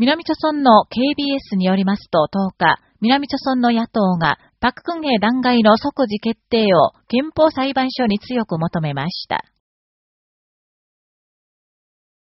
南朝村の KBS によりますと10日、南朝村の野党が、パククンヘ弾劾の即時決定を憲法裁判所に強く求めました。